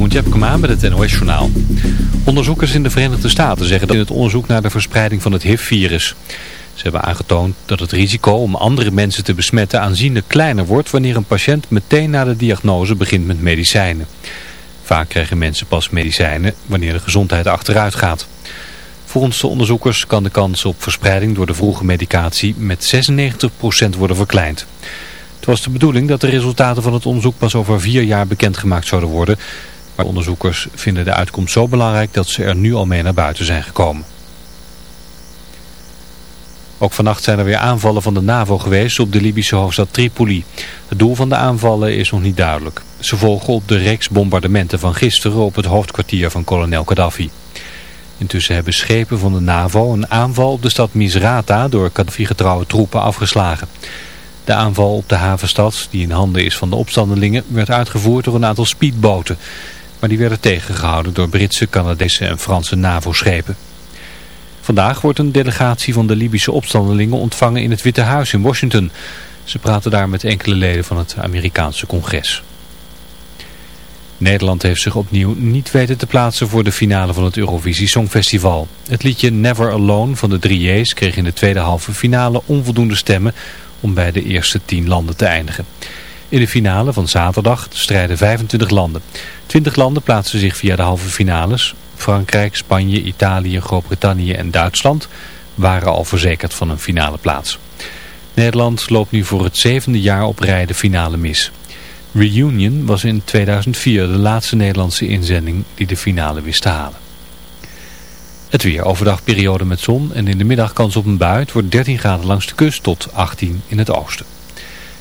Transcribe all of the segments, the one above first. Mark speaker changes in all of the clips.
Speaker 1: Jeroen Tjepkema met het NOS Journaal. Onderzoekers in de Verenigde Staten zeggen dat in het onderzoek naar de verspreiding van het HIV-virus. Ze hebben aangetoond dat het risico om andere mensen te besmetten aanzienlijk kleiner wordt wanneer een patiënt meteen na de diagnose begint met medicijnen. Vaak krijgen mensen pas medicijnen wanneer de gezondheid achteruit gaat. Volgens de onderzoekers kan de kans op verspreiding door de vroege medicatie met 96% worden verkleind. Het was de bedoeling dat de resultaten van het onderzoek pas over vier jaar bekendgemaakt zouden worden. Maar onderzoekers vinden de uitkomst zo belangrijk dat ze er nu al mee naar buiten zijn gekomen. Ook vannacht zijn er weer aanvallen van de NAVO geweest op de Libische hoofdstad Tripoli. Het doel van de aanvallen is nog niet duidelijk. Ze volgen op de reeks bombardementen van gisteren op het hoofdkwartier van kolonel Gaddafi. Intussen hebben schepen van de NAVO een aanval op de stad Misrata door Gaddafi-getrouwe troepen afgeslagen. De aanval op de havenstad, die in handen is van de opstandelingen, werd uitgevoerd door een aantal speedboten. Maar die werden tegengehouden door Britse, Canadese en Franse NAVO-schepen. Vandaag wordt een delegatie van de Libische opstandelingen ontvangen in het Witte Huis in Washington. Ze praten daar met enkele leden van het Amerikaanse congres. Nederland heeft zich opnieuw niet weten te plaatsen voor de finale van het Eurovisie Songfestival. Het liedje Never Alone van de 3J's kreeg in de tweede halve finale onvoldoende stemmen om bij de eerste 10 landen te eindigen. In de finale van zaterdag strijden 25 landen. 20 landen plaatsen zich via de halve finales. Frankrijk, Spanje, Italië, Groot-Brittannië en Duitsland waren al verzekerd van een finale plaats. Nederland loopt nu voor het zevende jaar op rij de finale mis. Reunion was in 2004 de laatste Nederlandse inzending die de finale wist te halen. Het weer overdag periode met zon en in de middag kans op een bui. Het wordt 13 graden langs de kust tot 18 in het oosten.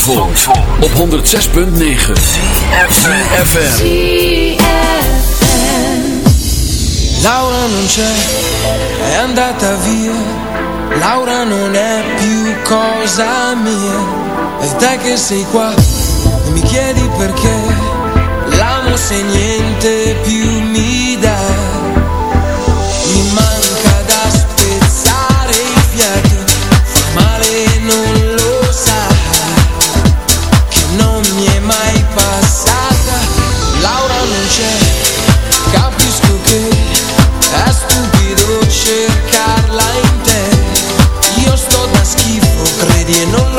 Speaker 2: Van Zandvoort, op 106.9 CFFM
Speaker 3: Laura non c'è, è andata via. Laura non è più cosa mia. E te che sei qua e mi chiedi perché. L'amo se niente più you know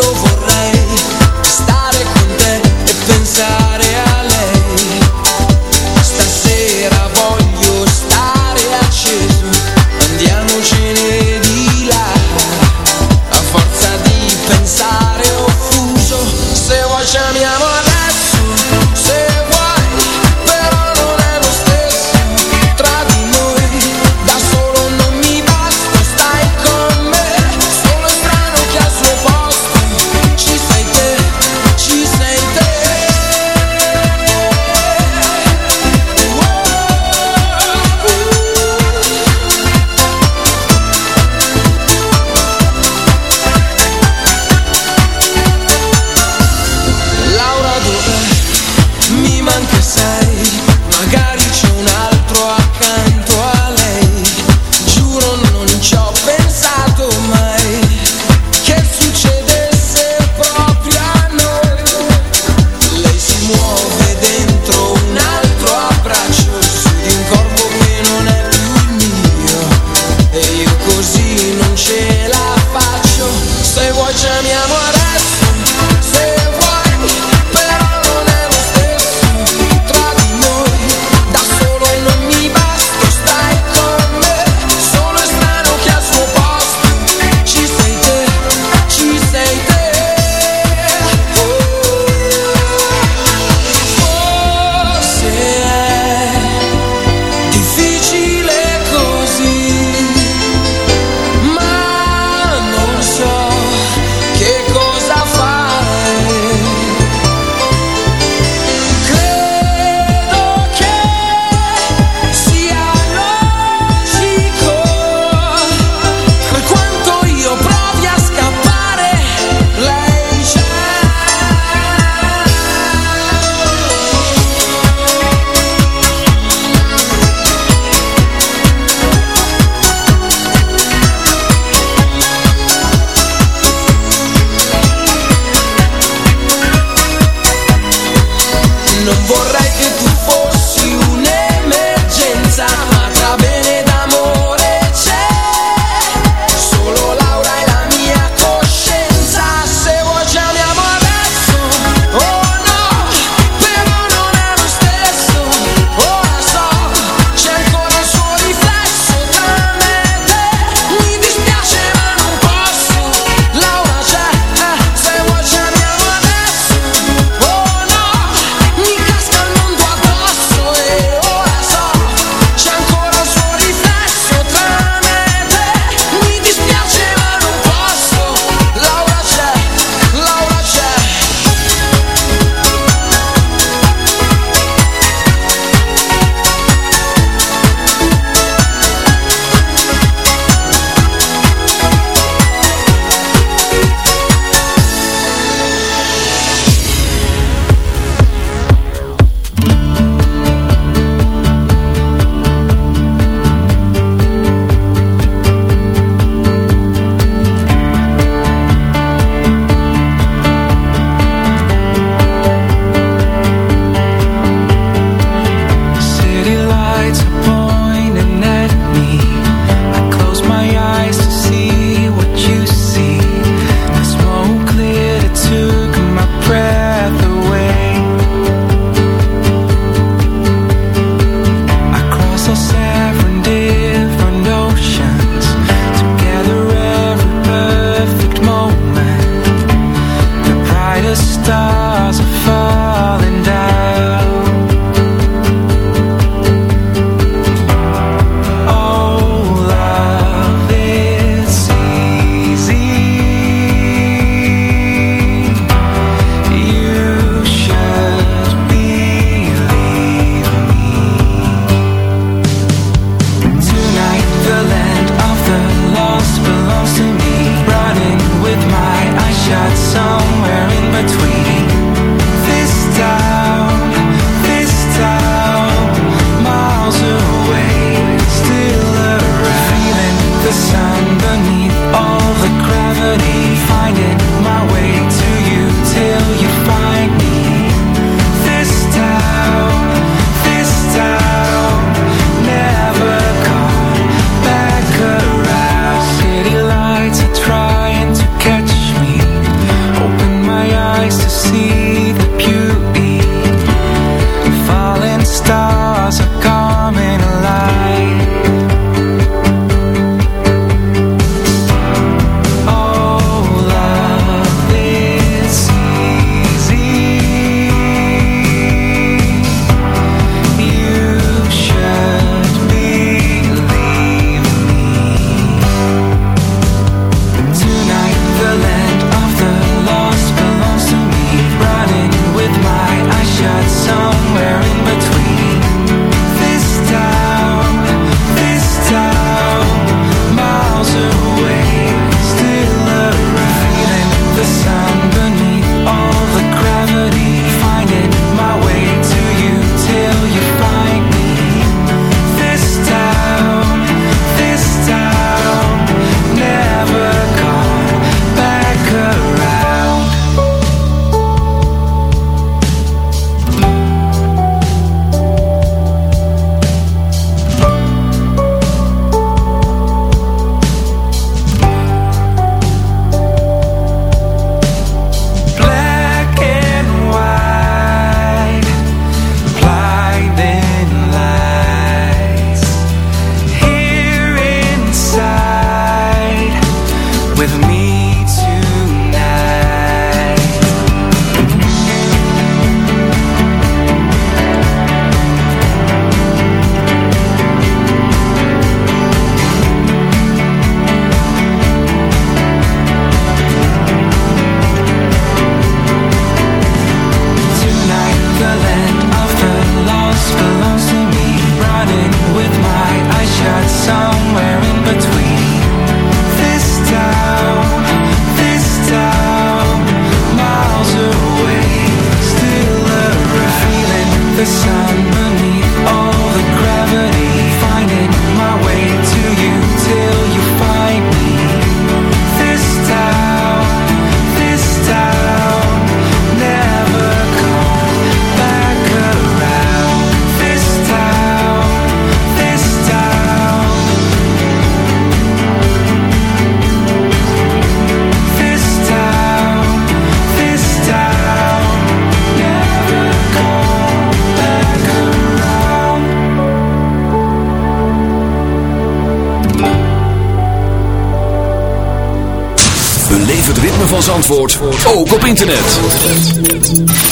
Speaker 2: Zandvoort ook op internet.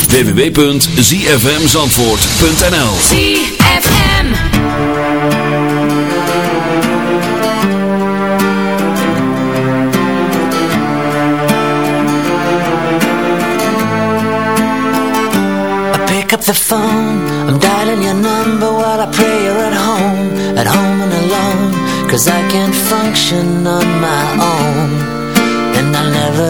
Speaker 2: www.zfmzandvoort.nl
Speaker 4: ZFM I pick up the phone. I'm dialing your number while I pray you're at home. At home and alone Cause I can't function on my own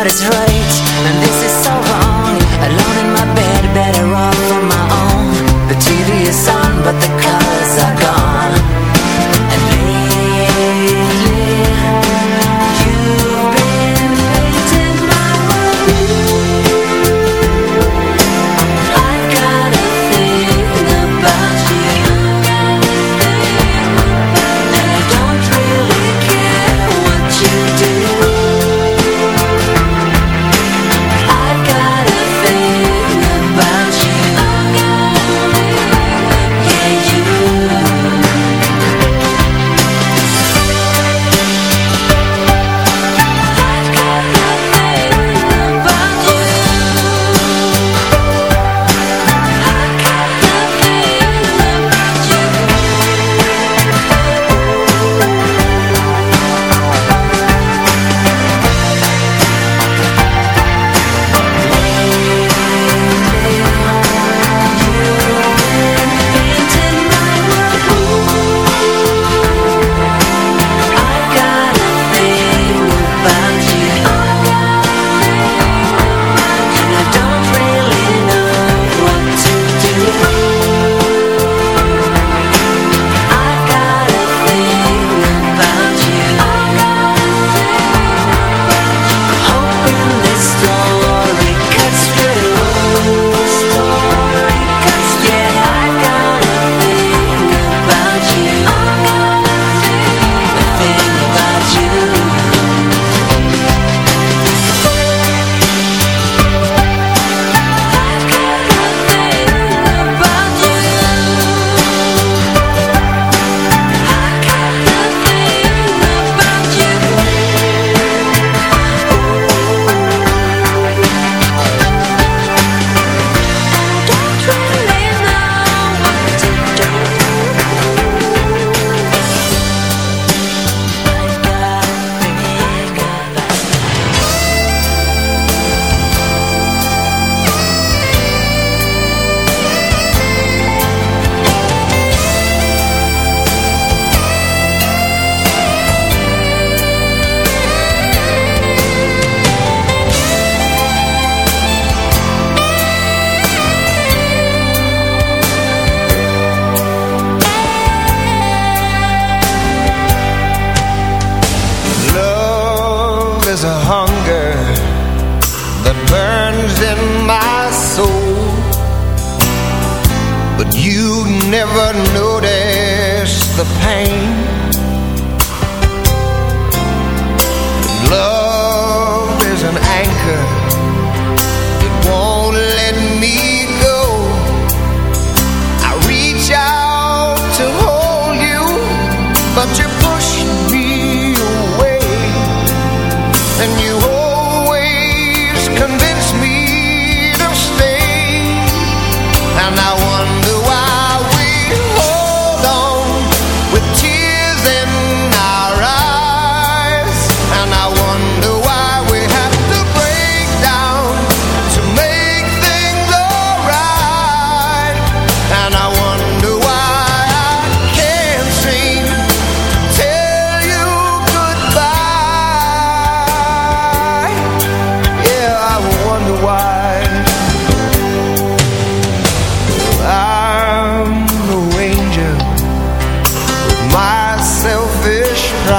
Speaker 4: what is right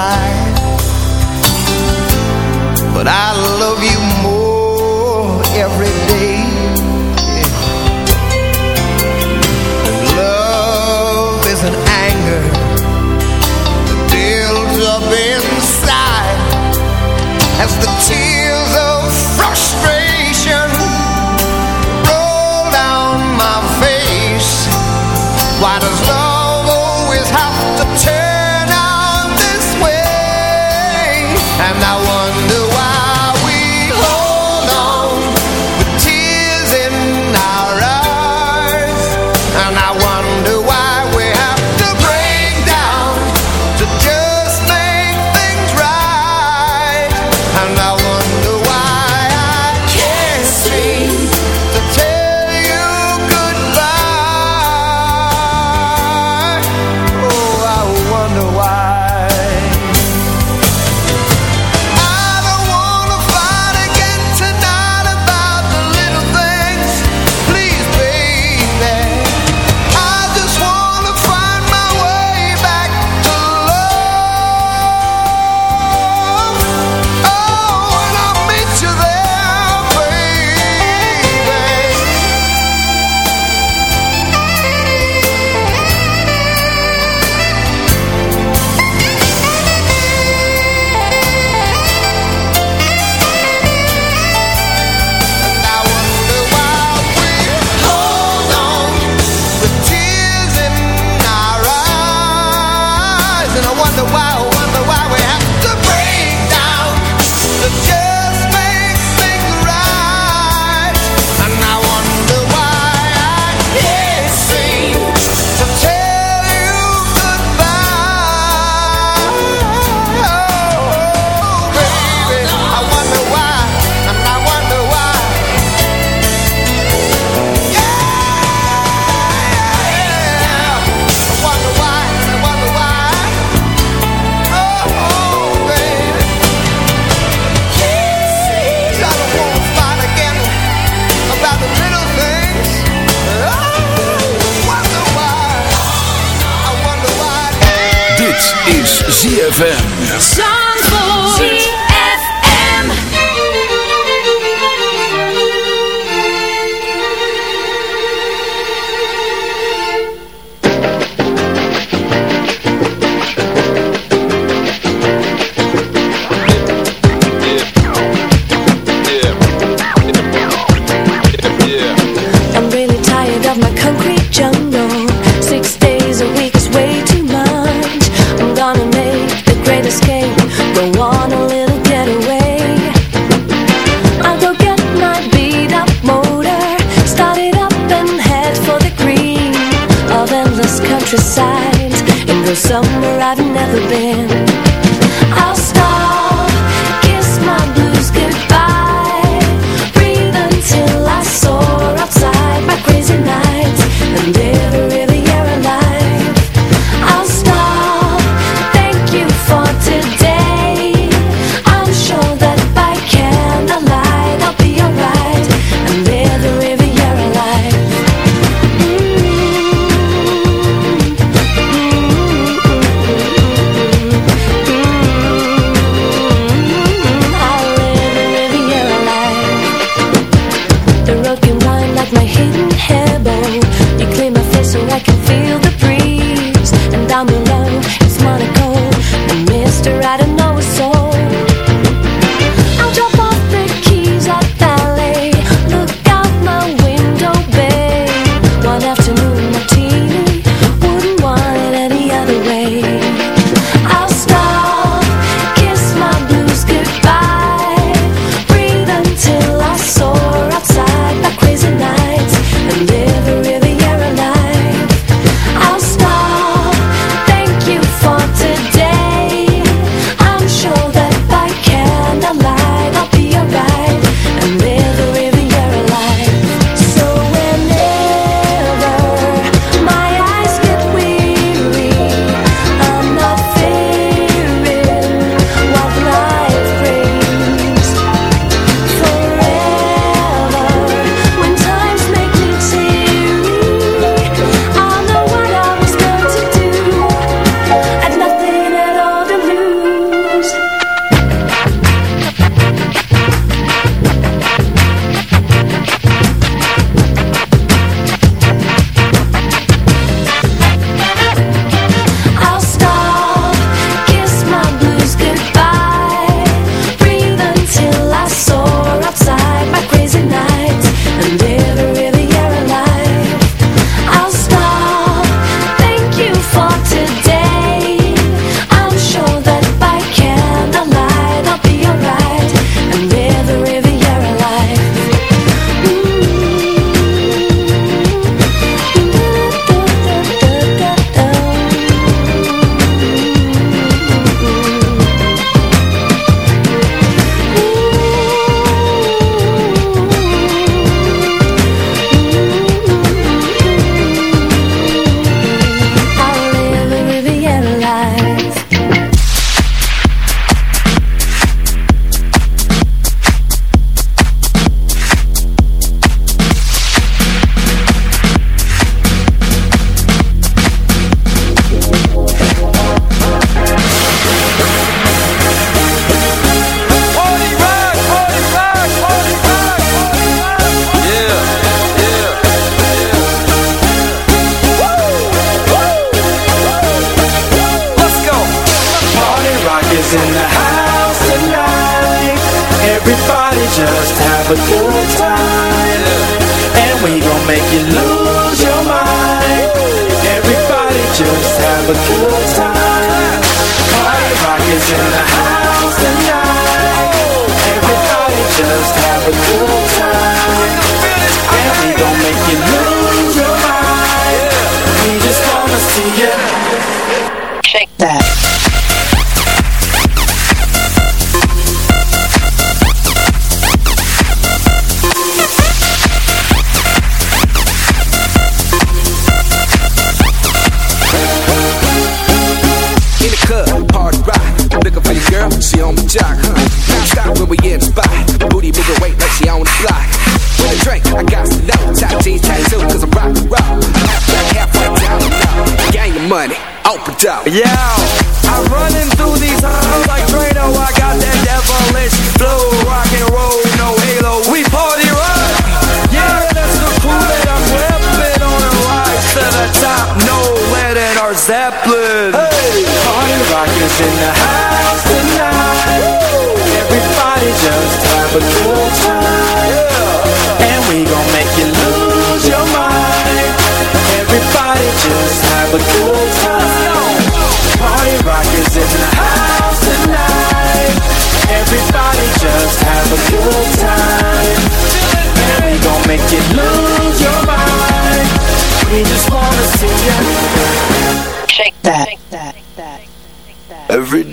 Speaker 4: right But
Speaker 5: I love you more every day. Love
Speaker 2: is
Speaker 6: an anger That builds up inside. As the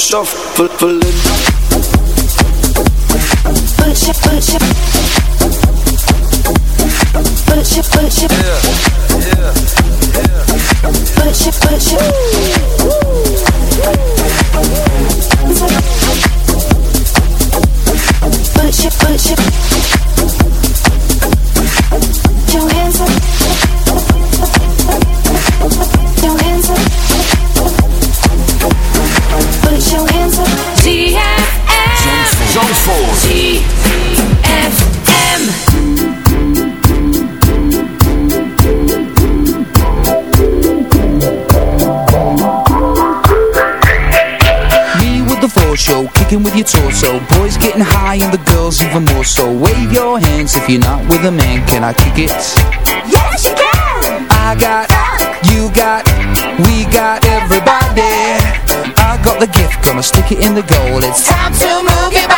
Speaker 6: shuffling
Speaker 7: nothing more So wave your hands if you're not with a man Can I kick it?
Speaker 8: Yes you can!
Speaker 7: I got, Fuck. you got, we got everybody I got the gift, gonna stick it in the goal It's time to move it back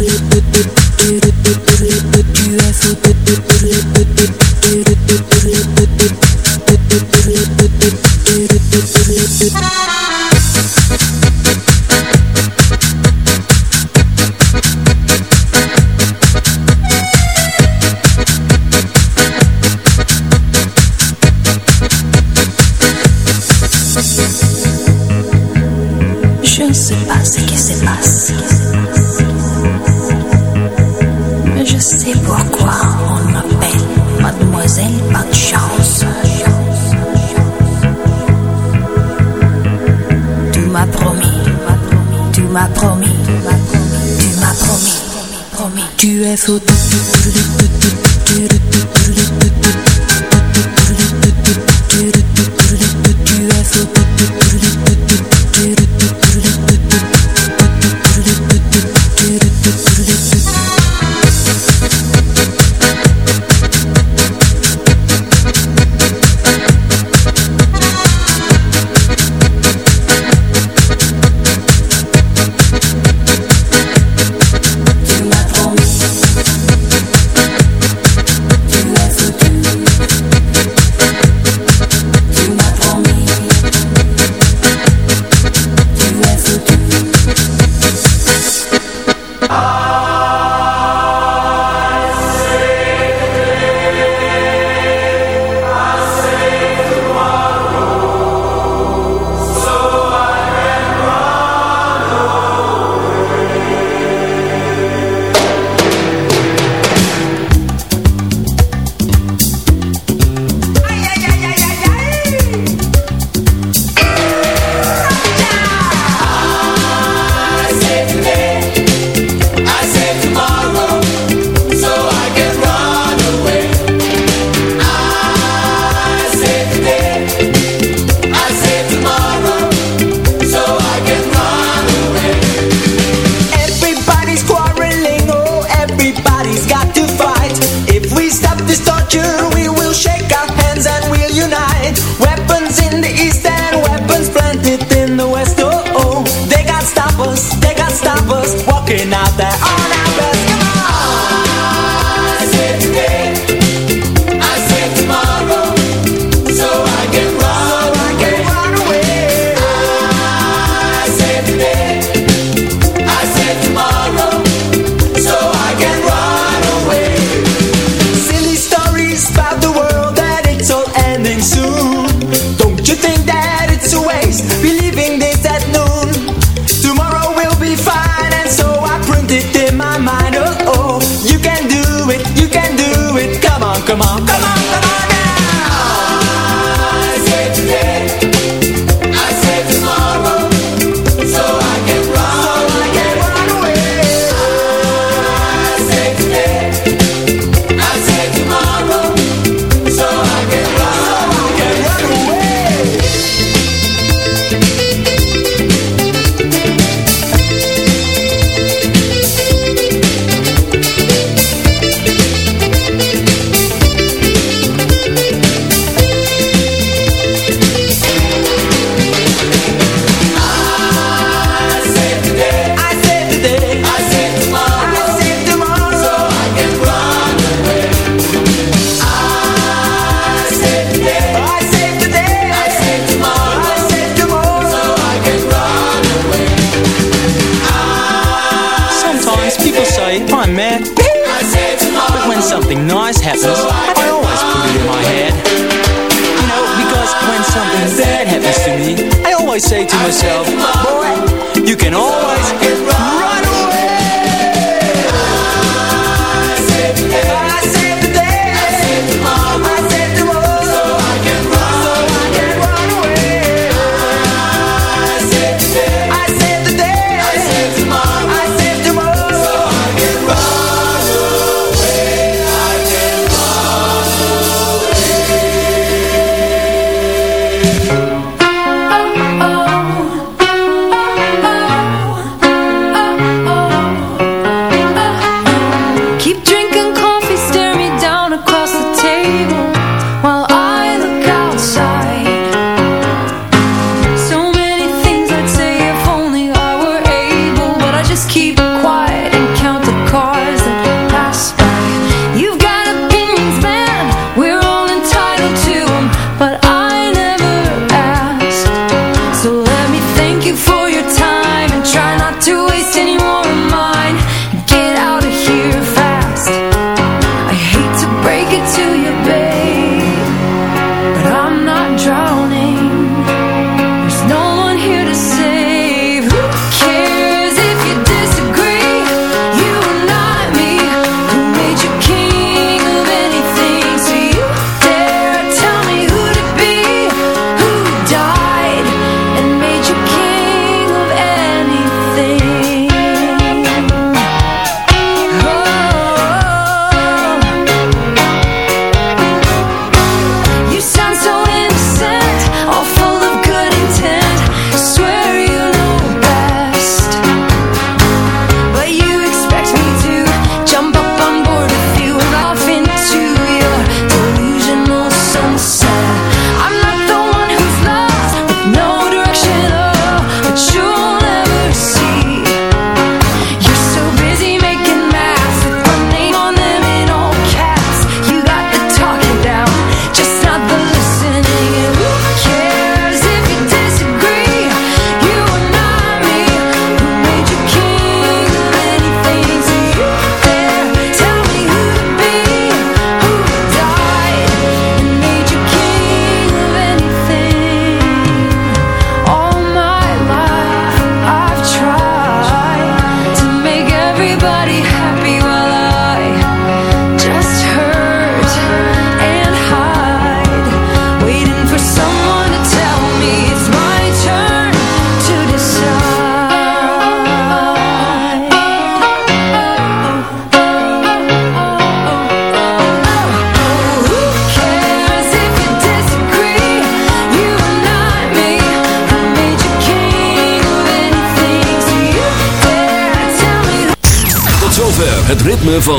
Speaker 6: Tu as fait myself. Boy, you can always